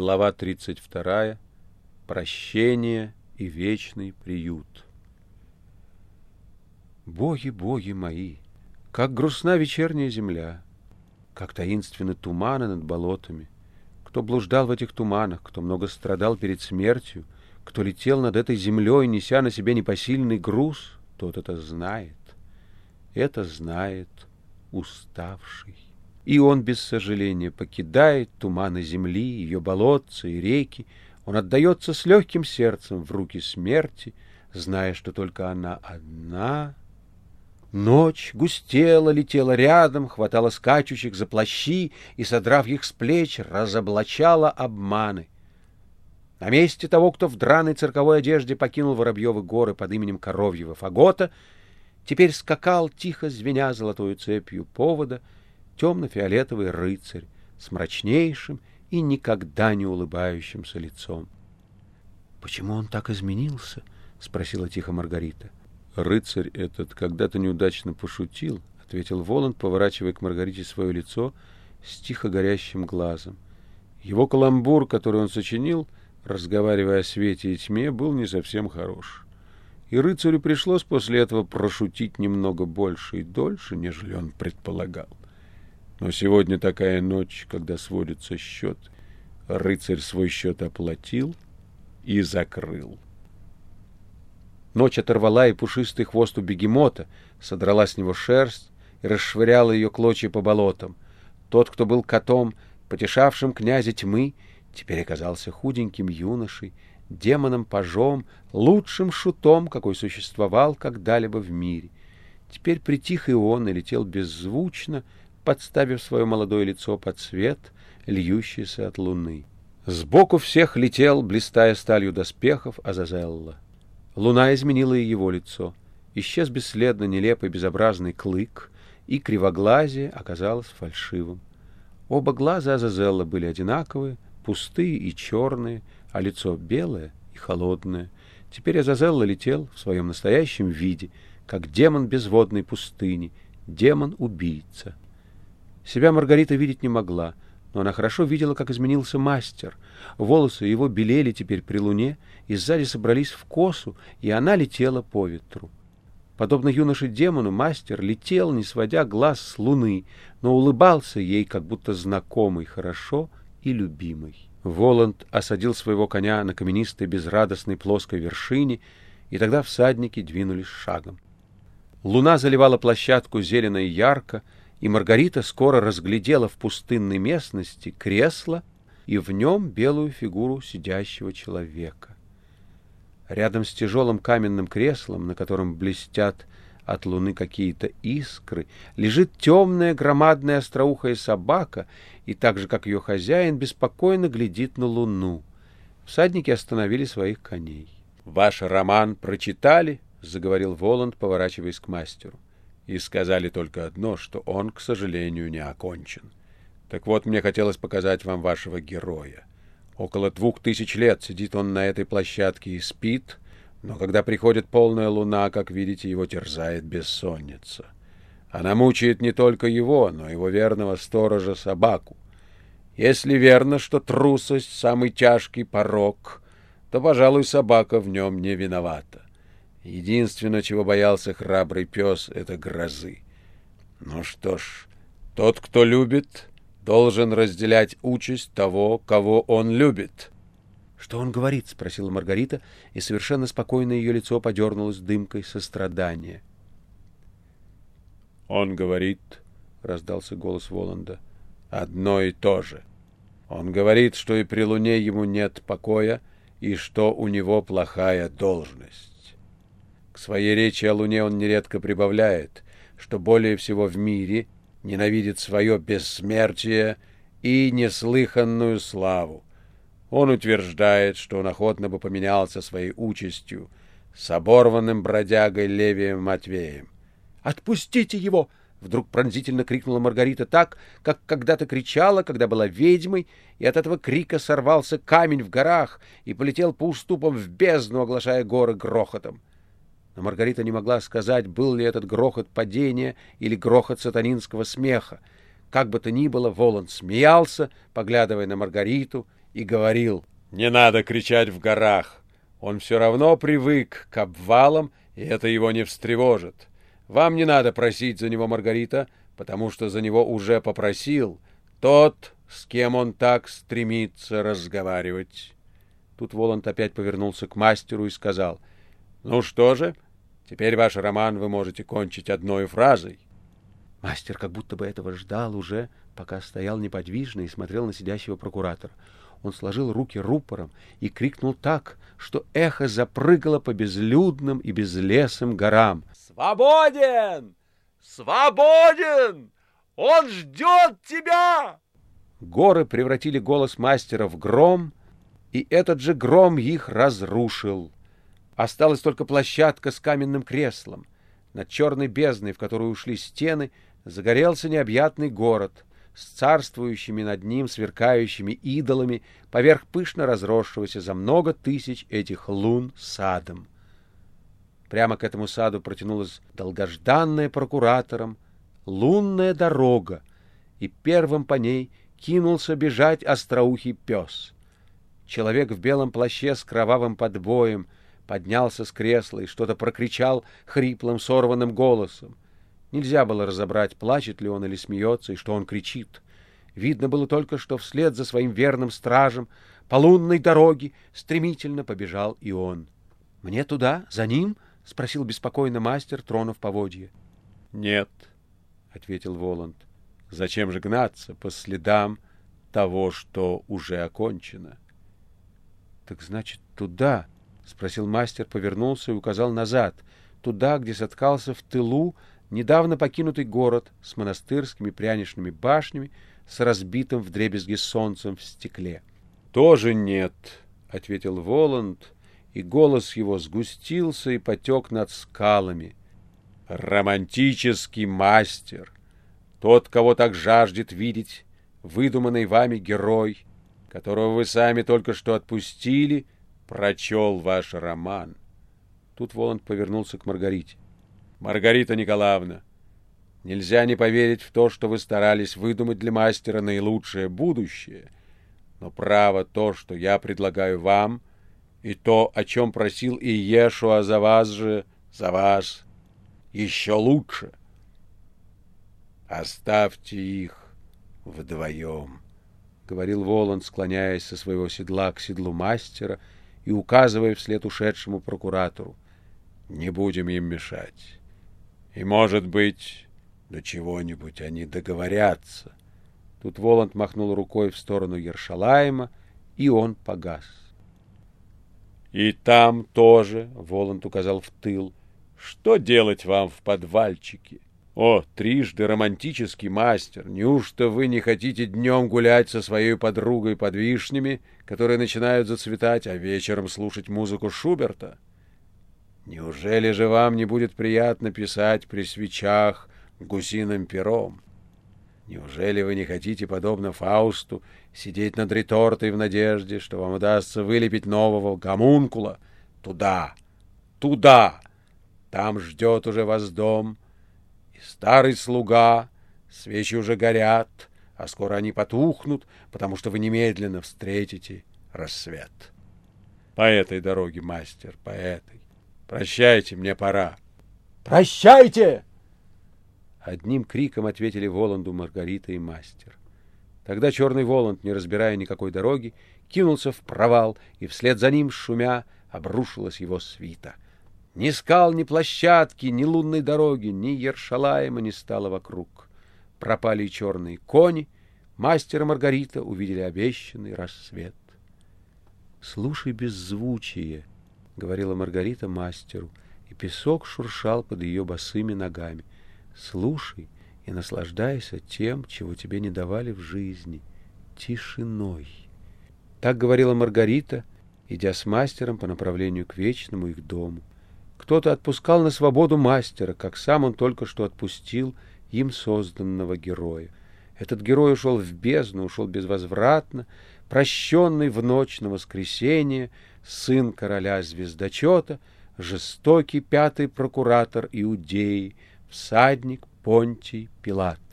Глава 32. Прощение и вечный приют. Боги, боги мои, как грустна вечерняя земля, как таинственны туманы над болотами. Кто блуждал в этих туманах, кто много страдал перед смертью, кто летел над этой землей, неся на себе непосильный груз, тот это знает. Это знает уставший. И он без сожаления покидает туманы земли, ее болотца и реки. Он отдается с легким сердцем в руки смерти, зная, что только она одна. Ночь густела, летела рядом, хватала скачущих за плащи и, содрав их с плеч, разоблачала обманы. На месте того, кто в драной цирковой одежде покинул Воробьевы горы под именем Коровьего Фагота, теперь скакал, тихо звеня золотою цепью повода, темно-фиолетовый рыцарь с мрачнейшим и никогда не улыбающимся лицом. — Почему он так изменился? — спросила тихо Маргарита. — Рыцарь этот когда-то неудачно пошутил, — ответил Воланд, поворачивая к Маргарите свое лицо с тихо горящим глазом. Его каламбур, который он сочинил, разговаривая о свете и тьме, был не совсем хорош. И рыцарю пришлось после этого прошутить немного больше и дольше, нежели он предполагал. Но сегодня такая ночь, когда сводится счет. Рыцарь свой счет оплатил и закрыл. Ночь оторвала и пушистый хвост у бегемота, содрала с него шерсть и расшвыряла ее клочья по болотам. Тот, кто был котом, потешавшим князя тьмы, теперь оказался худеньким юношей, демоном-пажом, лучшим шутом, какой существовал когда-либо в мире. Теперь притих и он и летел беззвучно, подставив свое молодое лицо под свет, льющийся от луны. Сбоку всех летел, блистая сталью доспехов, Азазелла. Луна изменила и его лицо. Исчез бесследно нелепый безобразный клык, и кривоглазие оказалось фальшивым. Оба глаза Азазелла были одинаковые, пустые и черные, а лицо белое и холодное. Теперь Азазелла летел в своем настоящем виде, как демон безводной пустыни, демон-убийца. Себя Маргарита видеть не могла, но она хорошо видела, как изменился мастер. Волосы его белели теперь при луне, и сзади собрались в косу, и она летела по ветру. Подобно юноше-демону, мастер летел, не сводя глаз с луны, но улыбался ей, как будто знакомый, хорошо и любимый. Воланд осадил своего коня на каменистой безрадостной плоской вершине, и тогда всадники двинулись шагом. Луна заливала площадку зелено и ярко, и Маргарита скоро разглядела в пустынной местности кресло и в нем белую фигуру сидящего человека. Рядом с тяжелым каменным креслом, на котором блестят от луны какие-то искры, лежит темная громадная остроухая собака, и так же, как ее хозяин, беспокойно глядит на луну. Всадники остановили своих коней. — Ваш роман прочитали? — заговорил Воланд, поворачиваясь к мастеру и сказали только одно, что он, к сожалению, не окончен. Так вот, мне хотелось показать вам вашего героя. Около двух тысяч лет сидит он на этой площадке и спит, но когда приходит полная луна, как видите, его терзает бессонница. Она мучает не только его, но его верного сторожа собаку. Если верно, что трусость — самый тяжкий порог, то, пожалуй, собака в нем не виновата. Единственное, чего боялся храбрый пес, — это грозы. Ну что ж, тот, кто любит, должен разделять участь того, кого он любит. — Что он говорит? — спросила Маргарита, и совершенно спокойно ее лицо подернулось дымкой сострадания. — Он говорит, — раздался голос Воланда, — одно и то же. Он говорит, что и при луне ему нет покоя, и что у него плохая должность своей речи о Луне он нередко прибавляет, что более всего в мире ненавидит свое бессмертие и неслыханную славу. Он утверждает, что он охотно бы поменялся своей участью с оборванным бродягой Левием Матвеем. «Отпустите его!» — вдруг пронзительно крикнула Маргарита так, как когда-то кричала, когда была ведьмой, и от этого крика сорвался камень в горах и полетел по уступам в бездну, оглашая горы грохотом но Маргарита не могла сказать, был ли этот грохот падения или грохот сатанинского смеха. Как бы то ни было, Воланд смеялся, поглядывая на Маргариту, и говорил, «Не надо кричать в горах. Он все равно привык к обвалам, и это его не встревожит. Вам не надо просить за него, Маргарита, потому что за него уже попросил тот, с кем он так стремится разговаривать». Тут Воланд опять повернулся к мастеру и сказал, «Ну что же, теперь ваш роман вы можете кончить одной фразой». Мастер как будто бы этого ждал уже, пока стоял неподвижно и смотрел на сидящего прокуратора. Он сложил руки рупором и крикнул так, что эхо запрыгало по безлюдным и безлесым горам. «Свободен! Свободен! Он ждет тебя!» Горы превратили голос мастера в гром, и этот же гром их разрушил. Осталась только площадка с каменным креслом. Над черной бездной, в которую ушли стены, загорелся необъятный город с царствующими над ним сверкающими идолами поверх пышно разросшегося за много тысяч этих лун садом. Прямо к этому саду протянулась долгожданная прокуратором лунная дорога, и первым по ней кинулся бежать остроухий пес. Человек в белом плаще с кровавым подбоем поднялся с кресла и что-то прокричал хриплым сорванным голосом. Нельзя было разобрать, плачет ли он или смеется, и что он кричит. Видно было только, что вслед за своим верным стражем по лунной дороге стремительно побежал и он. — Мне туда, за ним? — спросил беспокойно мастер, тронув поводье. — Нет, — ответил Воланд. — Зачем же гнаться по следам того, что уже окончено? — Так значит, туда? — спросил мастер, повернулся и указал назад, туда, где соткался в тылу недавно покинутый город с монастырскими пряничными башнями, с разбитым вдребезги солнцем в стекле. — Тоже нет, — ответил Воланд, и голос его сгустился и потек над скалами. — Романтический мастер, тот, кого так жаждет видеть, выдуманный вами герой, которого вы сами только что отпустили, прочел ваш роман. Тут Воланд повернулся к Маргарите. Маргарита Николаевна, нельзя не поверить в то, что вы старались выдумать для мастера наилучшее будущее, но право то, что я предлагаю вам, и то, о чем просил и Иешуа за вас же, за вас, еще лучше. Оставьте их вдвоем, — говорил Воланд, склоняясь со своего седла к седлу мастера и указывая вслед ушедшему прокуратору. Не будем им мешать. И, может быть, до чего-нибудь они договорятся. Тут Воланд махнул рукой в сторону Ершалаема, и он погас. И там тоже, — Воланд указал в тыл, — что делать вам в подвальчике? О, трижды романтический мастер, неужто вы не хотите днем гулять со своей подругой под вишнями, которые начинают зацветать, а вечером слушать музыку Шуберта? — Неужели же вам не будет приятно писать при свечах гусиным пером? Неужели вы не хотите, подобно Фаусту, сидеть над ретортой в надежде, что вам удастся вылепить нового гомункула? Туда, туда! Там ждет уже вас дом, и старый слуга, свечи уже горят, а скоро они потухнут, потому что вы немедленно встретите рассвет. По этой дороге, мастер, по этой. Прощайте, мне пора. Прощайте! Одним криком ответили Воланду Маргарита и мастер. Тогда черный Воланд, не разбирая никакой дороги, кинулся в провал, и вслед за ним, шумя, обрушилась его свита. Ни скал, ни площадки, ни лунной дороги, ни Ершалаема не стало вокруг. Пропали и черные кони, мастер и Маргарита увидели обещанный рассвет. Слушай беззвучие, — говорила Маргарита мастеру, и песок шуршал под ее босыми ногами. «Слушай и наслаждайся тем, чего тебе не давали в жизни — тишиной». Так говорила Маргарита, идя с мастером по направлению к вечному их дому. Кто-то отпускал на свободу мастера, как сам он только что отпустил им созданного героя. Этот герой ушел в бездну, ушел безвозвратно, прощенный в ночь на воскресенье, сын короля звездочета, жестокий пятый прокуратор Иудеи, всадник Понтий Пилат.